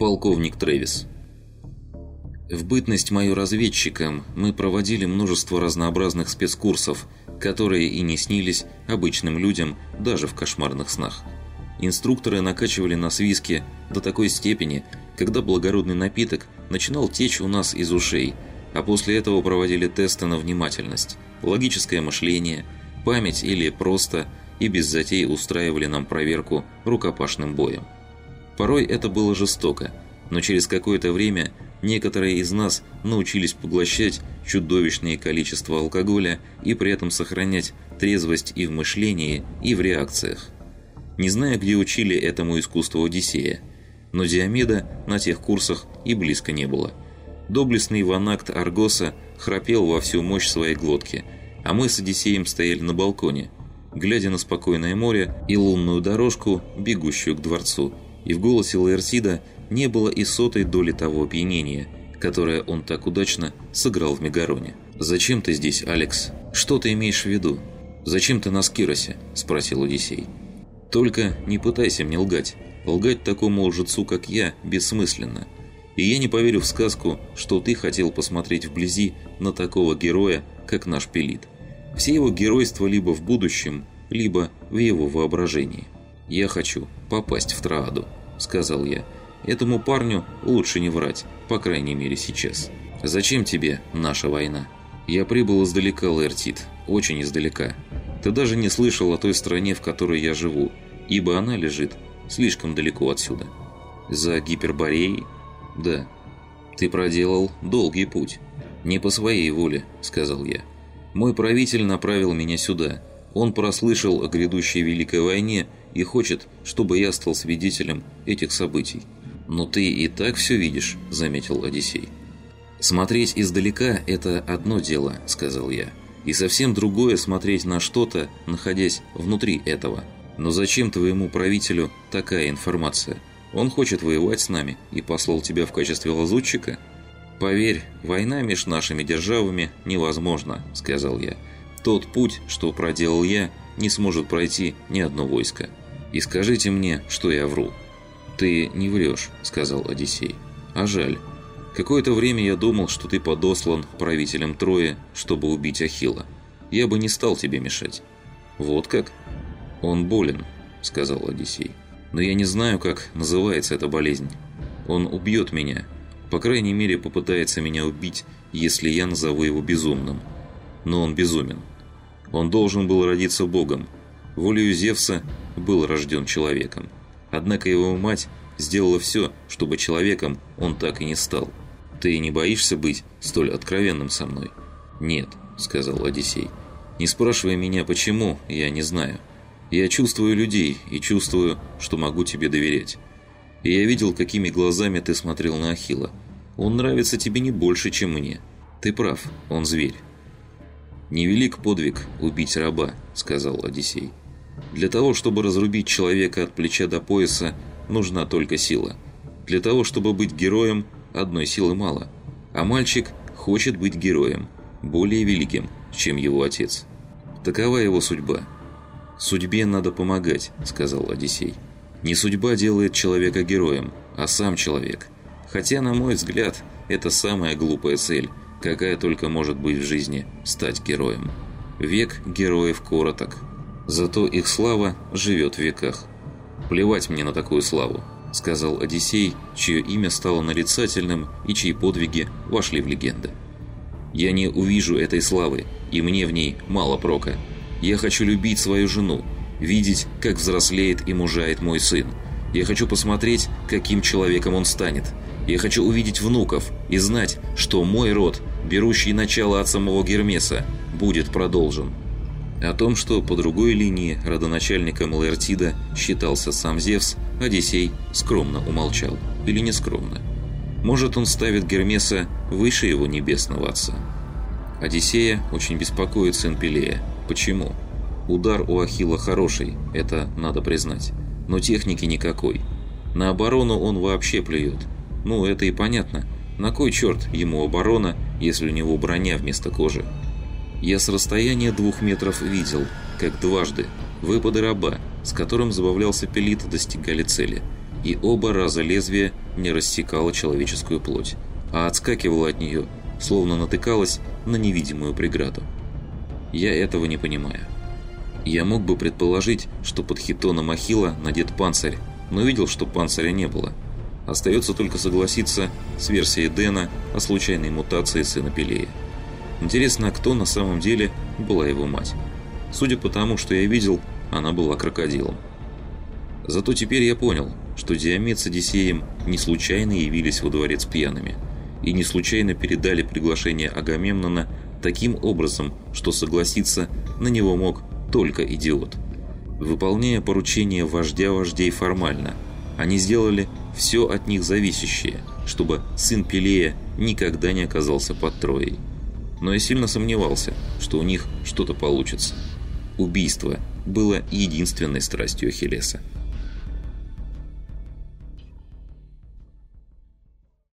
Полковник Трэвис. В бытность мою разведчиком мы проводили множество разнообразных спецкурсов, которые и не снились обычным людям даже в кошмарных снах. Инструкторы накачивали нас виски до такой степени, когда благородный напиток начинал течь у нас из ушей, а после этого проводили тесты на внимательность, логическое мышление, память или просто и без затей устраивали нам проверку рукопашным боем. Порой это было жестоко, но через какое-то время некоторые из нас научились поглощать чудовищное количество алкоголя и при этом сохранять трезвость и в мышлении, и в реакциях. Не знаю, где учили этому искусству Одиссея, но Диомеда на тех курсах и близко не было. Доблестный ванакт Аргоса храпел во всю мощь своей глотки, а мы с Одиссеем стояли на балконе, глядя на спокойное море и лунную дорожку, бегущую к дворцу, и в голосе Лаэрсида не было и сотой доли того опьянения, которое он так удачно сыграл в Мегароне. «Зачем ты здесь, Алекс? Что ты имеешь в виду? Зачем ты на Скиросе?» – спросил Одиссей. «Только не пытайся мне лгать. Лгать такому лжецу, как я, бессмысленно. И я не поверю в сказку, что ты хотел посмотреть вблизи на такого героя, как наш Пелит. Все его геройства либо в будущем, либо в его воображении. Я хочу попасть в Трааду», – сказал я. Этому парню лучше не врать, по крайней мере сейчас. Зачем тебе наша война? Я прибыл издалека, Лэртит, очень издалека. Ты даже не слышал о той стране, в которой я живу, ибо она лежит слишком далеко отсюда. За Гипербореей? Да. Ты проделал долгий путь. Не по своей воле, сказал я. Мой правитель направил меня сюда. Он прослышал о грядущей Великой войне и хочет, чтобы я стал свидетелем этих событий. «Но ты и так все видишь», – заметил Одиссей. «Смотреть издалека – это одно дело», – сказал я. «И совсем другое смотреть на что-то, находясь внутри этого. Но зачем твоему правителю такая информация? Он хочет воевать с нами и послал тебя в качестве лазутчика?» «Поверь, война между нашими державами невозможна», – сказал я. «Тот путь, что проделал я, не сможет пройти ни одно войско. И скажите мне, что я вру». «Ты не врешь», — сказал Одиссей. «А жаль. Какое-то время я думал, что ты подослан правителем Трои, чтобы убить Ахилла. Я бы не стал тебе мешать». «Вот как?» «Он болен», — сказал Одиссей. «Но я не знаю, как называется эта болезнь. Он убьет меня. По крайней мере, попытается меня убить, если я назову его безумным. Но он безумен. Он должен был родиться Богом. Волею Зевса был рожден человеком. Однако его мать сделала все, чтобы человеком он так и не стал. «Ты не боишься быть столь откровенным со мной?» «Нет», — сказал Одиссей. «Не спрашивай меня, почему, я не знаю. Я чувствую людей и чувствую, что могу тебе доверять. И я видел, какими глазами ты смотрел на Ахила. Он нравится тебе не больше, чем мне. Ты прав, он зверь». «Невелик подвиг убить раба», — сказал Одиссей. Для того, чтобы разрубить человека от плеча до пояса, нужна только сила. Для того, чтобы быть героем, одной силы мало. А мальчик хочет быть героем, более великим, чем его отец. Такова его судьба. «Судьбе надо помогать», — сказал Одиссей. «Не судьба делает человека героем, а сам человек. Хотя, на мой взгляд, это самая глупая цель, какая только может быть в жизни – стать героем. Век героев короток, Зато их слава живет в веках. «Плевать мне на такую славу», — сказал Одиссей, чье имя стало нарицательным и чьи подвиги вошли в легенды. «Я не увижу этой славы, и мне в ней мало прока. Я хочу любить свою жену, видеть, как взрослеет и мужает мой сын. Я хочу посмотреть, каким человеком он станет. Я хочу увидеть внуков и знать, что мой род, берущий начало от самого Гермеса, будет продолжен. О том, что по другой линии родоначальником Лаэртида считался сам Зевс, Одиссей скромно умолчал. Или не скромно. Может, он ставит Гермеса выше его небесного отца. Одиссея очень беспокоит сын Пелея. Почему? Удар у Ахилла хороший, это надо признать. Но техники никакой. На оборону он вообще плюет. Ну, это и понятно. На кой черт ему оборона, если у него броня вместо кожи? Я с расстояния двух метров видел, как дважды выпады раба, с которым забавлялся Пелит, достигали цели. и оба раза лезвие не рассекало человеческую плоть, а отскакивало от нее, словно натыкалось на невидимую преграду. Я этого не понимаю. Я мог бы предположить, что под хитоном Ахилла надет панцирь, но видел, что панциря не было. Остается только согласиться с версией Дэна о случайной мутации сына Пелея. Интересно, а кто на самом деле была его мать? Судя по тому, что я видел, она была крокодилом. Зато теперь я понял, что Диамет с Одиссеем не случайно явились во дворец пьяными и не случайно передали приглашение Агамемнона таким образом, что согласиться на него мог только идиот. Выполняя поручение вождя вождей формально, они сделали все от них зависящее, чтобы сын Пелея никогда не оказался под Троей. Но я сильно сомневался, что у них что-то получится. Убийство было единственной страстью Ахиллеса.